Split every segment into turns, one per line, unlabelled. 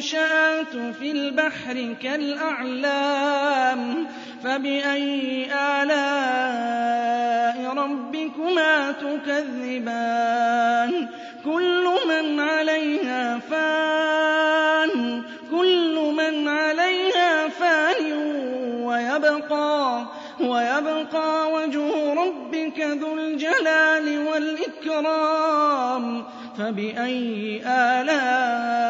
المنشآت في البحر كالأعلام فبأي آلاء ربكما تكذبان؟ كل من عليها فان كل من عليها فان ويبقى ويبقى وجه ربك ذو الجلال والإكرام. فبأي آلام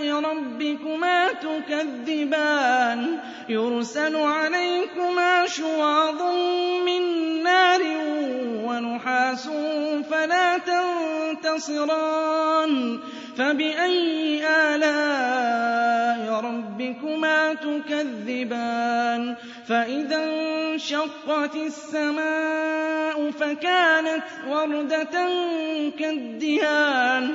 آلَاءِ رَبِّكُمَا تُكَذِّبَانِ يُرْسَلُ عَلَيْكُمَا شُوَاظٌ مِّن نَّارٍ وَنُحَاسٌ فَلَا تَنتَصِرَانِ فَبِأَيِّ آلَاءِ رَبِّكُمَا تُكَذِّبَانِ فَإِذَا انشَقَّتِ السَّمَاءُ فَكَانَتْ وَرْدَةً كَالدِّهَانِ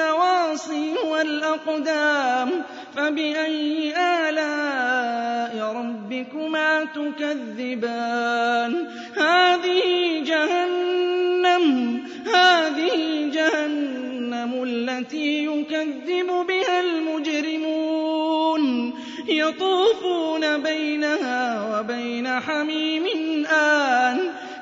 النواصي والأقدام فبأي آلاء ربكما تكذبان؟ هذه جهنم هذه جهنم التي يكذب بها المجرمون. يطوفون بينها وبين حميم آن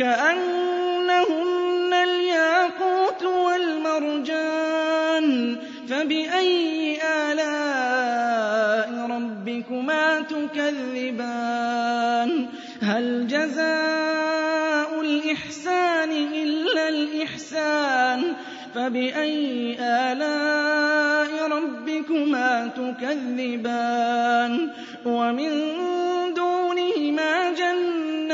كأنهن الياقوت والمرجان فبأي آلاء ربكما تكذبان هل جزاء الإحسان إلا الإحسان فبأي آلاء ربكما تكذبان ومن دونهما جنات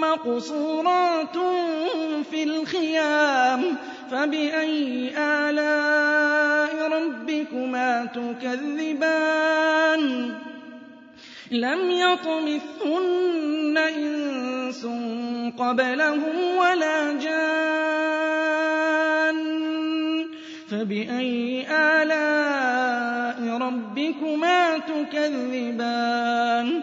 مقصورات في الخيام فبأي آلاء ربكما تكذبان؟ لم يطمثن إنس قبلهم ولا جان. فبأي آلاء ربكما تكذبان؟